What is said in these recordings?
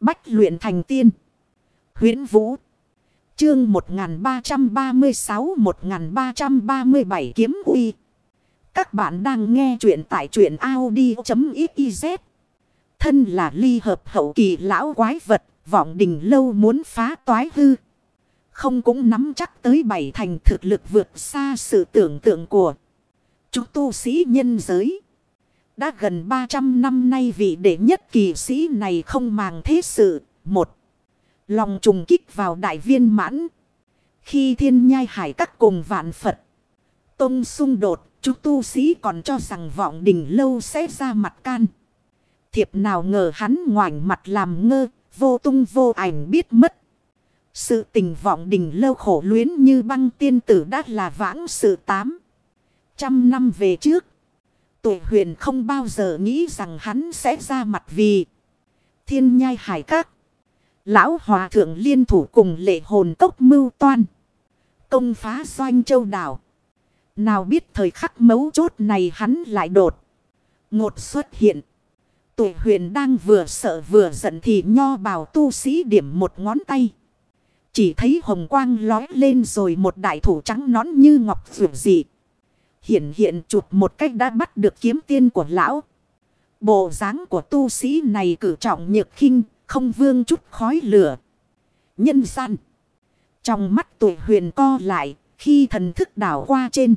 Bách luyện thành tiên. huyễn Vũ. Chương 1336-1337 kiếm uy. Các bạn đang nghe truyện tại truyện Audi.xyz. Thân là ly hợp hậu kỳ lão quái vật, vọng đình lâu muốn phá toái hư. Không cũng nắm chắc tới bảy thành thực lực vượt xa sự tưởng tượng của chúng tu sĩ nhân giới. Đã gần 300 năm nay vị đệ nhất kỳ sĩ này không màng thế sự. Một. Lòng trùng kích vào đại viên mãn. Khi thiên nhai hải các cùng vạn Phật. Tông xung đột. Chú tu sĩ còn cho rằng vọng đình lâu sẽ ra mặt can. Thiệp nào ngờ hắn ngoảnh mặt làm ngơ. Vô tung vô ảnh biết mất. Sự tình vọng đình lâu khổ luyến như băng tiên tử đã là vãng sự tám. Trăm năm về trước. Tụ huyền không bao giờ nghĩ rằng hắn sẽ ra mặt vì thiên nhai hải các. Lão hòa thượng liên thủ cùng lệ hồn tốc mưu toan. Công phá doanh châu đảo. Nào biết thời khắc mấu chốt này hắn lại đột. Ngột xuất hiện. Tụ huyền đang vừa sợ vừa giận thì nho bào tu sĩ điểm một ngón tay. Chỉ thấy hồng quang lói lên rồi một đại thủ trắng nón như ngọc vượt dịp. Hiện hiện chụp một cách đã bắt được kiếm tiên của lão. Bộ dáng của tu sĩ này cử trọng nhược khinh, không vương chút khói lửa. Nhân gian. Trong mắt tuổi huyền co lại, khi thần thức đảo qua trên.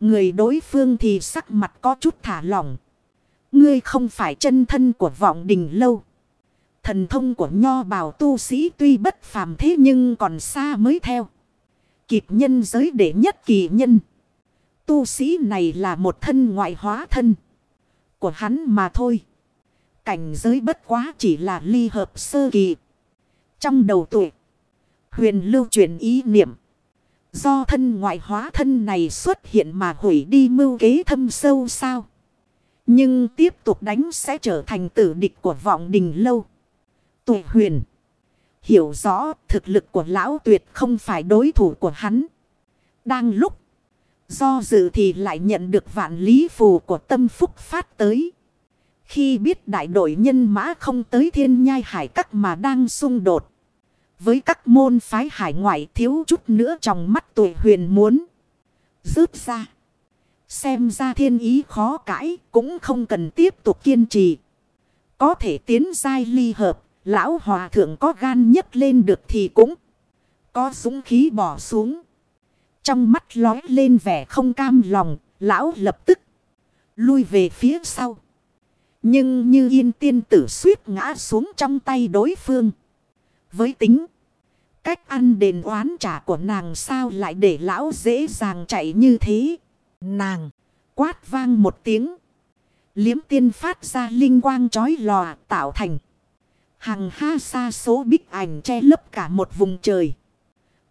Người đối phương thì sắc mặt có chút thả lỏng. Ngươi không phải chân thân của vọng đình lâu. Thần thông của nho bào tu sĩ tuy bất phàm thế nhưng còn xa mới theo. Kịp nhân giới để nhất kỳ nhân. Tu sĩ này là một thân ngoại hóa thân của hắn mà thôi. Cảnh giới bất quá chỉ là ly hợp sơ kỳ. Trong đầu tuổi, huyền lưu chuyển ý niệm. Do thân ngoại hóa thân này xuất hiện mà hủy đi mưu kế thâm sâu sao. Nhưng tiếp tục đánh sẽ trở thành tử địch của vọng đình lâu. Tụ huyền. Hiểu rõ thực lực của lão tuyệt không phải đối thủ của hắn. Đang lúc. Do dự thì lại nhận được vạn lý phù của tâm phúc phát tới. Khi biết đại đội nhân mã không tới thiên nhai hải các mà đang xung đột. Với các môn phái hải ngoại thiếu chút nữa trong mắt tuổi huyền muốn. Rước ra. Xem ra thiên ý khó cãi cũng không cần tiếp tục kiên trì. Có thể tiến giai ly hợp. Lão hòa thượng có gan nhất lên được thì cũng có súng khí bỏ xuống. Trong mắt lói lên vẻ không cam lòng, lão lập tức lui về phía sau. Nhưng như yên tiên tử suýt ngã xuống trong tay đối phương. Với tính, cách ăn đền oán trả của nàng sao lại để lão dễ dàng chạy như thế. Nàng quát vang một tiếng. Liếm tiên phát ra linh quang chói lòa tạo thành. Hằng ha xa số bích ảnh che lấp cả một vùng trời.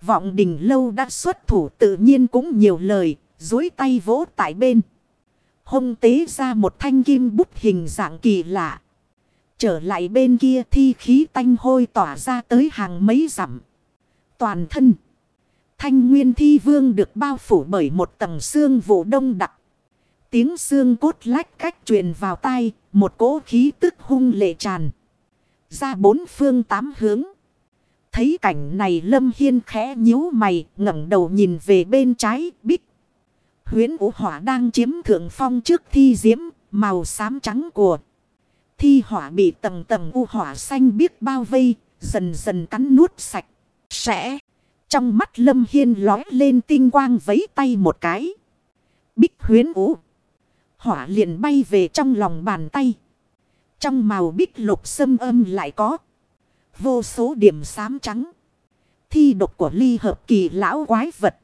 Vọng đình lâu đã xuất thủ tự nhiên cũng nhiều lời, dối tay vỗ tại bên. Hông tế ra một thanh kim bút hình dạng kỳ lạ. Trở lại bên kia thi khí tanh hôi tỏa ra tới hàng mấy dặm. Toàn thân. Thanh nguyên thi vương được bao phủ bởi một tầng xương vụ đông đặc. Tiếng xương cốt lách cách truyền vào tai, một cỗ khí tức hung lệ tràn. Ra bốn phương tám hướng. Thấy cảnh này Lâm Hiên khẽ nhíu mày, ngẩng đầu nhìn về bên trái, bích. Huyến vũ hỏa đang chiếm thượng phong trước thi diễm, màu xám trắng của. Thi hỏa bị tầng tầng u hỏa xanh biết bao vây, dần dần cắn nuốt sạch. Sẽ trong mắt Lâm Hiên lói lên tinh quang vấy tay một cái. Bích huyến vũ. Hỏa liền bay về trong lòng bàn tay. Trong màu bích lục sâm âm lại có vô số điểm xám trắng. Thi độc của ly hợp kỳ lão quái vật.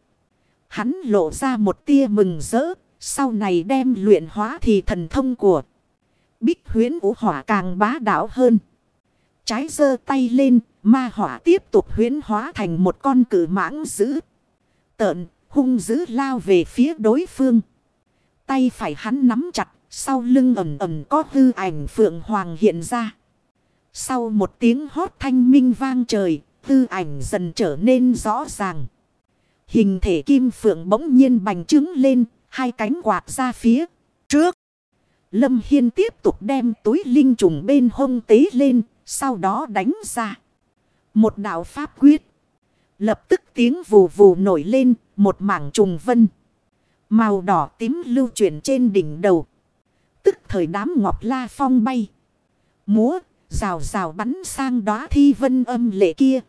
Hắn lộ ra một tia mừng rỡ. Sau này đem luyện hóa thì thần thông của. Bích huyến vũ hỏa càng bá đạo hơn. Trái giơ tay lên. Ma hỏa tiếp tục huyến hóa thành một con cử mãng dữ. Tợn, hung dữ lao về phía đối phương. Tay phải hắn nắm chặt. Sau lưng ẩm ẩm có hư ảnh phượng hoàng hiện ra. Sau một tiếng hót thanh minh vang trời, tư ảnh dần trở nên rõ ràng. Hình thể kim phượng bỗng nhiên bành trướng lên, hai cánh quạt ra phía trước. Lâm Hiên tiếp tục đem túi linh trùng bên hông tế lên, Sau đó đánh ra. Một đạo pháp quyết. Lập tức tiếng vù vù nổi lên. Một mảng trùng vân. Màu đỏ tím lưu chuyển trên đỉnh đầu. Tức thời đám ngọc la phong bay. Múa. Rào rào bắn sang đóa thi vân âm lệ kia.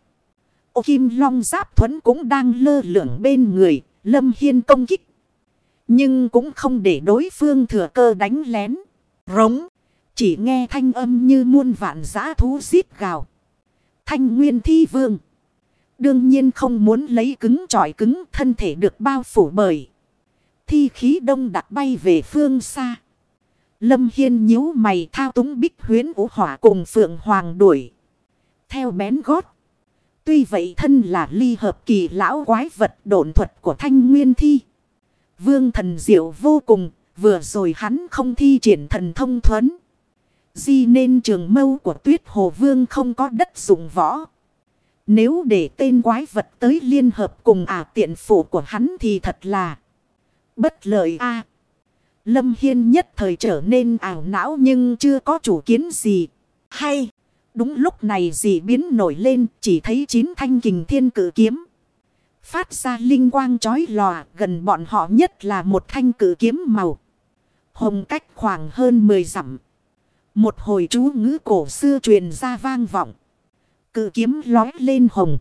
Ô kim long giáp thuẫn cũng đang lơ lửng bên người. Lâm Hiên công kích. Nhưng cũng không để đối phương thừa cơ đánh lén. Rống. Chỉ nghe thanh âm như muôn vạn giã thú xít gào. Thanh nguyên thi vương. Đương nhiên không muốn lấy cứng trọi cứng thân thể được bao phủ bởi. Thi khí đông đặc bay về phương xa. Lâm Hiên nhíu mày thao túng bích huyến vũ hỏa cùng Phượng Hoàng đuổi. Theo bén gót. Tuy vậy thân là ly hợp kỳ lão quái vật độn thuật của thanh nguyên thi. Vương thần diệu vô cùng, vừa rồi hắn không thi triển thần thông thuấn. Di nên trường mâu của tuyết hồ vương không có đất dụng võ. Nếu để tên quái vật tới liên hợp cùng ả tiện phủ của hắn thì thật là bất lợi a Lâm Hiên nhất thời trở nên ảo não nhưng chưa có chủ kiến gì. Hay, đúng lúc này dị biến nổi lên chỉ thấy chín thanh kình thiên cử kiếm. Phát ra linh quang chói lòa gần bọn họ nhất là một thanh cử kiếm màu. Hồng cách khoảng hơn 10 dặm. Một hồi chú ngữ cổ xưa truyền ra vang vọng. Cự kiếm lói lên hồng.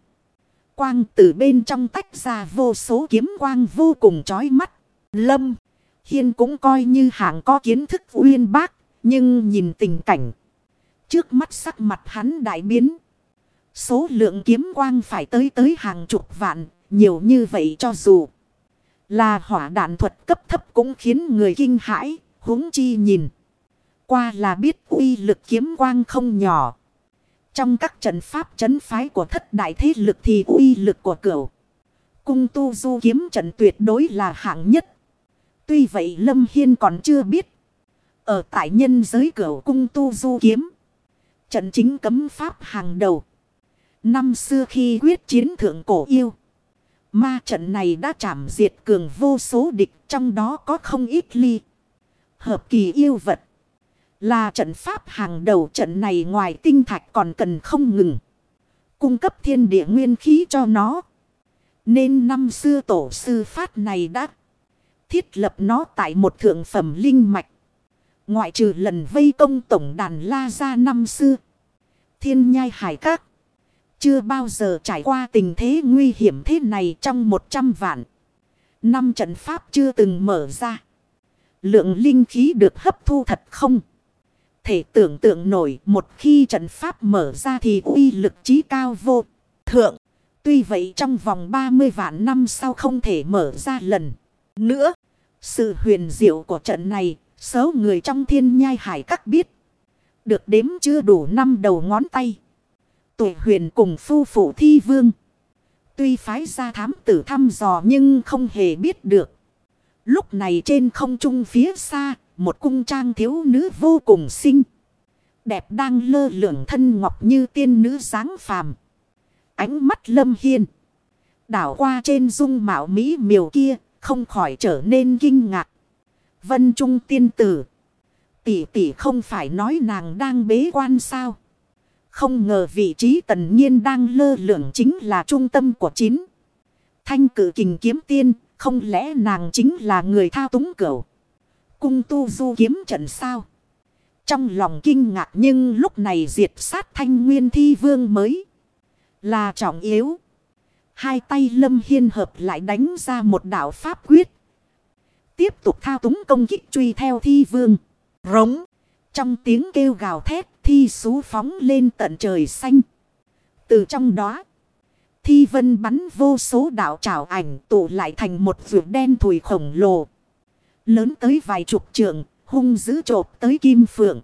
Quang từ bên trong tách ra vô số kiếm quang vô cùng chói mắt. Lâm. Hiên cũng coi như hạng có kiến thức uyên bác. Nhưng nhìn tình cảnh. Trước mắt sắc mặt hắn đại biến. Số lượng kiếm quang phải tới tới hàng chục vạn. Nhiều như vậy cho dù là hỏa đạn thuật cấp thấp cũng khiến người kinh hãi. huống chi nhìn. Qua là biết uy lực kiếm quang không nhỏ. Trong các trận pháp chấn phái của thất đại thế lực thì uy lực của cửu. Cung tu du kiếm trận tuyệt đối là hạng nhất. Tuy vậy Lâm Hiên còn chưa biết. Ở tại nhân giới cửu cung tu du kiếm. Trận chính cấm pháp hàng đầu. Năm xưa khi quyết chiến thượng cổ yêu. Ma trận này đã chảm diệt cường vô số địch trong đó có không ít ly. Hợp kỳ yêu vật. Là trận pháp hàng đầu trận này ngoài tinh thạch còn cần không ngừng. Cung cấp thiên địa nguyên khí cho nó. Nên năm xưa tổ sư phát này đã thiết lập nó tại một thượng phẩm linh mạch. Ngoại trừ lần vây công tổng đàn la ra năm xưa. Thiên nhai hải các. Chưa bao giờ trải qua tình thế nguy hiểm thế này trong một trăm vạn. Năm trận pháp chưa từng mở ra. Lượng linh khí được hấp thu thật không? Thể tưởng tượng nổi, một khi trận pháp mở ra thì uy lực trí cao vô thượng. Tuy vậy trong vòng 30 vạn năm sau không thể mở ra lần nữa. Sự huyền diệu của trận này, số người trong thiên nhai hải các biết. Được đếm chưa đủ năm đầu ngón tay. Tuổi huyền cùng phu phụ thi vương. Tuy phái ra thám tử thăm dò nhưng không hề biết được. Lúc này trên không trung phía xa, một cung trang thiếu nữ vô cùng xinh. Đẹp đang lơ lửng thân ngọc như tiên nữ dáng phàm. Ánh mắt lâm hiên. Đảo qua trên dung mạo mỹ miều kia, không khỏi trở nên kinh ngạc. Vân Trung tiên tử. Tỷ tỷ không phải nói nàng đang bế quan sao. Không ngờ vị trí tần nhiên đang lơ lửng chính là trung tâm của chín. Thanh cử kình kiếm tiên, không lẽ nàng chính là người thao túng cửu. Cung tu du kiếm trận sao. Trong lòng kinh ngạc nhưng lúc này diệt sát thanh nguyên thi vương mới là trọng yếu. Hai tay lâm hiên hợp lại đánh ra một đạo pháp quyết. Tiếp tục thao túng công kích truy theo thi vương. Rống. Trong tiếng kêu gào thét thi sú phóng lên tận trời xanh. Từ trong đó. Thi vân bắn vô số đạo trảo ảnh tụ lại thành một vượt đen thùi khổng lồ. Lớn tới vài chục trượng, hung dữ trộp tới kim phượng.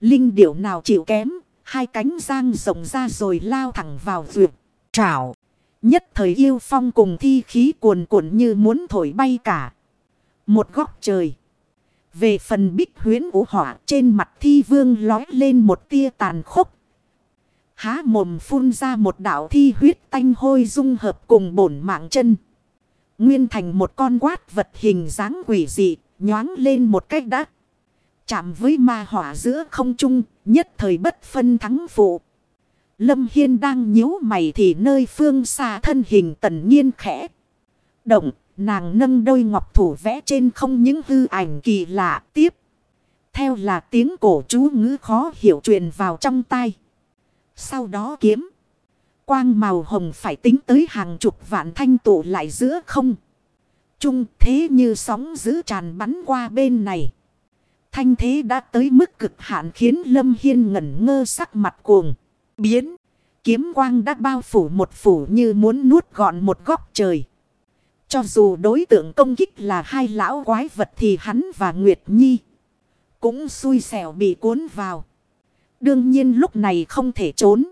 Linh điểu nào chịu kém, hai cánh giang rộng ra rồi lao thẳng vào vượt, trảo. Nhất thời yêu phong cùng thi khí cuồn cuộn như muốn thổi bay cả. Một góc trời. Về phần bích huyến vũ hỏa trên mặt thi vương lói lên một tia tàn khốc. Há mồm phun ra một đạo thi huyết tanh hôi dung hợp cùng bổn mạng chân. Nguyên thành một con quát vật hình dáng quỷ dị, nhoáng lên một cách đắt. Chạm với ma hỏa giữa không trung, nhất thời bất phân thắng phụ. Lâm Hiên đang nhíu mày thì nơi phương xa thân hình tần nhiên khẽ. Động, nàng nâng đôi ngọc thủ vẽ trên không những hư ảnh kỳ lạ tiếp. Theo là tiếng cổ chú ngữ khó hiểu truyền vào trong tai. Sau đó kiếm. Quang màu hồng phải tính tới hàng chục vạn thanh tụ lại giữa không. Trung thế như sóng giữ tràn bắn qua bên này. Thanh thế đã tới mức cực hạn khiến Lâm Hiên ngẩn ngơ sắc mặt cuồng. Biến. Kiếm quang đã bao phủ một phủ như muốn nuốt gọn một góc trời. Cho dù đối tượng công kích là hai lão quái vật thì hắn và Nguyệt Nhi. Cũng xui xẻo bị cuốn vào. Đương nhiên lúc này không thể trốn.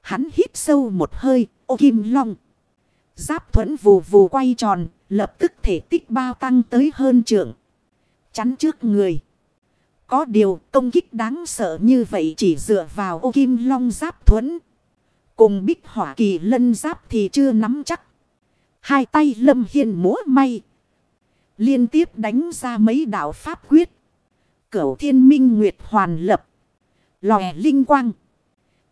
Hắn hít sâu một hơi, ô kim long. Giáp thuẫn vù vù quay tròn, lập tức thể tích bao tăng tới hơn trượng. Chắn trước người. Có điều công kích đáng sợ như vậy chỉ dựa vào ô kim long giáp thuẫn. Cùng bích hỏa kỳ lân giáp thì chưa nắm chắc. Hai tay lâm hiên múa may. Liên tiếp đánh ra mấy đạo pháp quyết. Cửu thiên minh nguyệt hoàn lập. Lòe linh quang.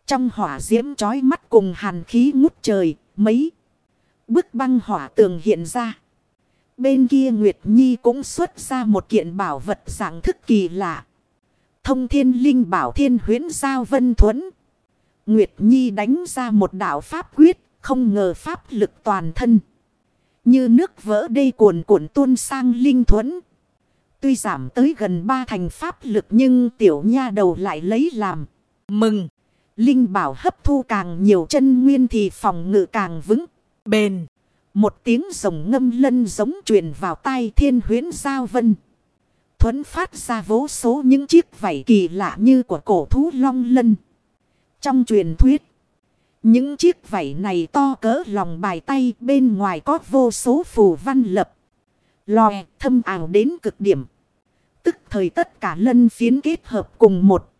Trong hỏa diễm trói mắt cùng hàn khí ngút trời. Mấy bức băng hỏa tường hiện ra. Bên kia Nguyệt Nhi cũng xuất ra một kiện bảo vật dạng thức kỳ lạ. Thông thiên linh bảo thiên huyến giao vân thuẫn. Nguyệt Nhi đánh ra một đạo pháp quyết. Không ngờ pháp lực toàn thân. Như nước vỡ đê cuồn cuộn tuôn sang linh thuẫn. Tuy giảm tới gần ba thành pháp lực nhưng tiểu nha đầu lại lấy làm mừng. Linh bảo hấp thu càng nhiều chân nguyên thì phòng ngự càng vững, bền. Một tiếng rồng ngâm lân giống truyền vào tai thiên huyến giao vân. Thuấn phát ra vô số những chiếc vảy kỳ lạ như của cổ thú long lân. Trong truyền thuyết, những chiếc vảy này to cỡ lòng bài tay bên ngoài có vô số phù văn lập. Lòe thâm ảo đến cực điểm. Tức thời tất cả lân phiến kết hợp cùng một.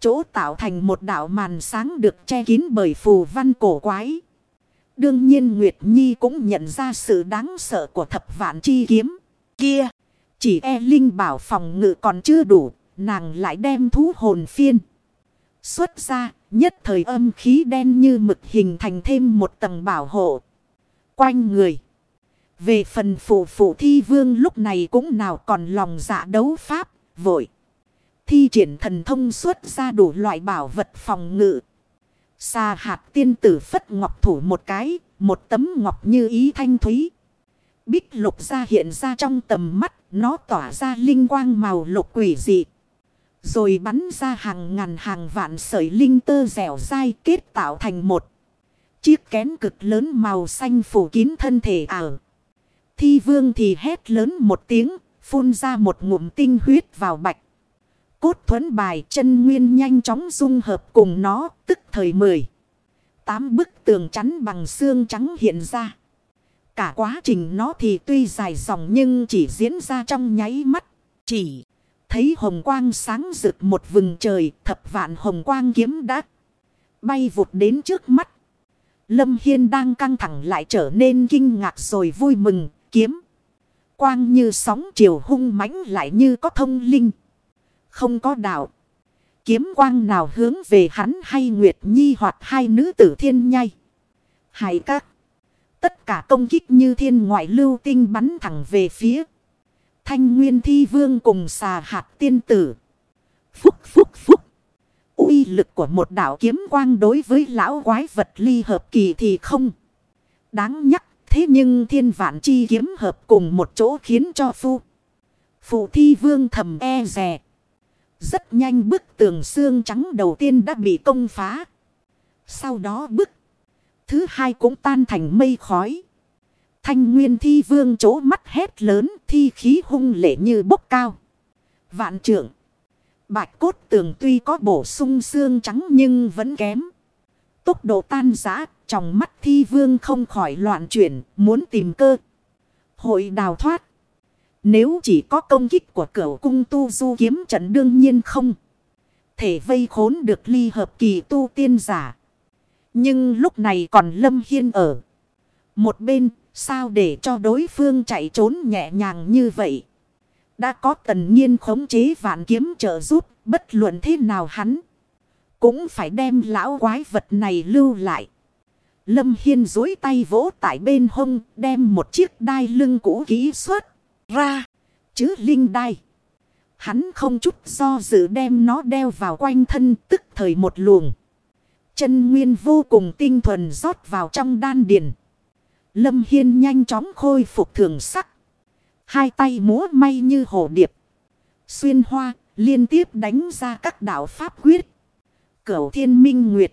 Chỗ tạo thành một đảo màn sáng được che kín bởi phù văn cổ quái. Đương nhiên Nguyệt Nhi cũng nhận ra sự đáng sợ của thập vạn chi kiếm. Kia, chỉ e linh bảo phòng ngự còn chưa đủ, nàng lại đem thú hồn phiên. Xuất ra, nhất thời âm khí đen như mực hình thành thêm một tầng bảo hộ. Quanh người. Về phần phụ phụ thi vương lúc này cũng nào còn lòng dạ đấu pháp, vội. Thi triển thần thông xuất ra đủ loại bảo vật phòng ngự. xa hạt tiên tử phất ngọc thủ một cái, một tấm ngọc như ý thanh thúy. Bích lục ra hiện ra trong tầm mắt, nó tỏa ra linh quang màu lục quỷ dị. Rồi bắn ra hàng ngàn hàng vạn sợi linh tơ dẻo dai kết tạo thành một. Chiếc kén cực lớn màu xanh phủ kín thân thể ảo. Thi vương thì hét lớn một tiếng, phun ra một ngụm tinh huyết vào bạch. Cốt thuẫn bài chân nguyên nhanh chóng dung hợp cùng nó, tức thời mười. Tám bức tường chắn bằng xương trắng hiện ra. Cả quá trình nó thì tuy dài dòng nhưng chỉ diễn ra trong nháy mắt. Chỉ thấy hồng quang sáng rực một vừng trời, thập vạn hồng quang kiếm đã bay vụt đến trước mắt. Lâm Hiên đang căng thẳng lại trở nên kinh ngạc rồi vui mừng, kiếm. Quang như sóng chiều hung mãnh lại như có thông linh. Không có đạo. Kiếm quang nào hướng về hắn hay Nguyệt Nhi hoặc hai nữ tử thiên nhai. Hải các. Tất cả công kích như thiên ngoại lưu tinh bắn thẳng về phía. Thanh Nguyên Thi Vương cùng xà hạt tiên tử. Phúc phúc phúc. uy lực của một đạo kiếm quang đối với lão quái vật ly hợp kỳ thì không. Đáng nhắc thế nhưng thiên vạn chi kiếm hợp cùng một chỗ khiến cho phu. Phụ thi vương thầm e rè. Rất nhanh bức tường xương trắng đầu tiên đã bị công phá. Sau đó bức thứ hai cũng tan thành mây khói. Thanh nguyên thi vương chỗ mắt hét lớn thi khí hung lệ như bốc cao. Vạn trưởng. Bạch cốt tường tuy có bổ sung xương trắng nhưng vẫn kém. Tốc độ tan giã, trong mắt thi vương không khỏi loạn chuyển, muốn tìm cơ. Hội đào thoát. Nếu chỉ có công kích của cửa cung tu du kiếm trận đương nhiên không. Thể vây khốn được ly hợp kỳ tu tiên giả. Nhưng lúc này còn lâm hiên ở. Một bên, sao để cho đối phương chạy trốn nhẹ nhàng như vậy? Đã có tần nhiên khống chế vạn kiếm trợ giúp, bất luận thế nào hắn. Cũng phải đem lão quái vật này lưu lại. Lâm Hiên dối tay vỗ tại bên hông, đem một chiếc đai lưng cũ kỹ xuất ra. Chứ linh đai. Hắn không chút do dự đem nó đeo vào quanh thân tức thời một luồng. Chân nguyên vô cùng tinh thuần rót vào trong đan điền. Lâm Hiên nhanh chóng khôi phục thường sắc. Hai tay múa may như hồ điệp. Xuyên hoa liên tiếp đánh ra các đạo pháp quyết. Cửu thiên minh nguyệt.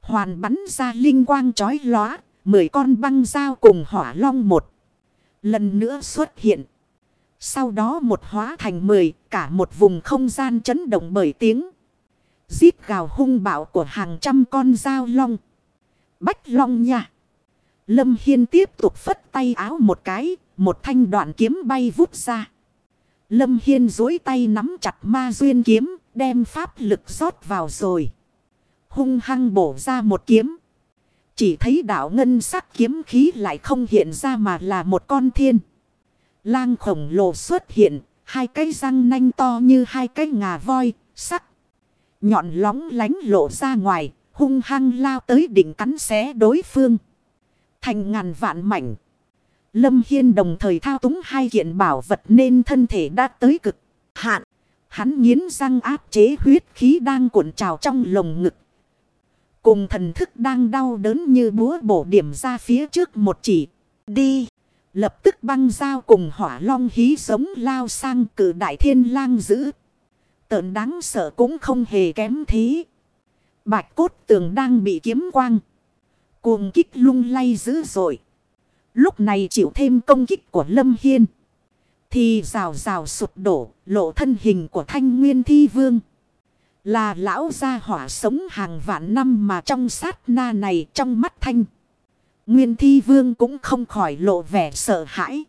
Hoàn bắn ra linh quang chói lóa. Mười con băng dao cùng hỏa long một. Lần nữa xuất hiện. Sau đó một hóa thành mười, cả một vùng không gian chấn động bởi tiếng. Giết gào hung bạo của hàng trăm con dao long. Bách long nha. Lâm Hiên tiếp tục phất tay áo một cái, một thanh đoạn kiếm bay vút ra. Lâm Hiên dối tay nắm chặt ma duyên kiếm, đem pháp lực rót vào rồi. Hung hăng bổ ra một kiếm. Chỉ thấy đạo ngân sắc kiếm khí lại không hiện ra mà là một con thiên. Lang khổng lồ xuất hiện, hai cái răng nanh to như hai cái ngà voi, sắc. Nhọn lóng lánh lộ ra ngoài, hung hăng lao tới đỉnh cắn xé đối phương. Thành ngàn vạn mảnh. Lâm Hiên đồng thời thao túng hai kiện bảo vật nên thân thể đã tới cực hạn. Hắn nghiến răng áp chế huyết khí đang cuộn trào trong lồng ngực. Cùng thần thức đang đau đớn như búa bổ điểm ra phía trước một chỉ. Đi. Lập tức băng dao cùng hỏa long hí sống lao sang cử đại thiên lang giữ. Tợn đáng sợ cũng không hề kém thế. Bạch cốt tường đang bị kiếm quang. Cuồng kích lung lay dữ dội. Lúc này chịu thêm công kích của Lâm Hiên. Thì rào rào sụp đổ, lộ thân hình của thanh nguyên thi vương. Là lão gia hỏa sống hàng vạn năm mà trong sát na này trong mắt thanh. Nguyên thi vương cũng không khỏi lộ vẻ sợ hãi.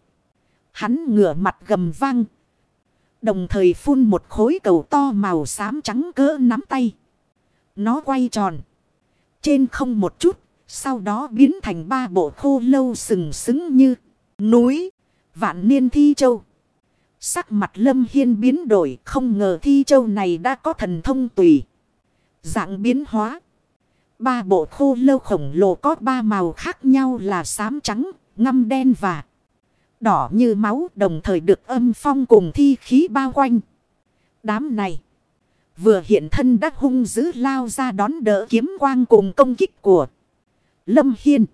Hắn ngửa mặt gầm vang. Đồng thời phun một khối cầu to màu xám trắng cỡ nắm tay. Nó quay tròn. Trên không một chút. Sau đó biến thành ba bộ khô lâu sừng sững như núi. Vạn niên thi châu. Sắc mặt lâm hiên biến đổi. Không ngờ thi châu này đã có thần thông tùy. Dạng biến hóa. Ba bộ khô lâu khổng lồ có ba màu khác nhau là xám trắng, ngâm đen và đỏ như máu, đồng thời được âm phong cùng thi khí bao quanh. Đám này vừa hiện thân đắc hung dữ lao ra đón đỡ kiếm quang cùng công kích của Lâm Hiên.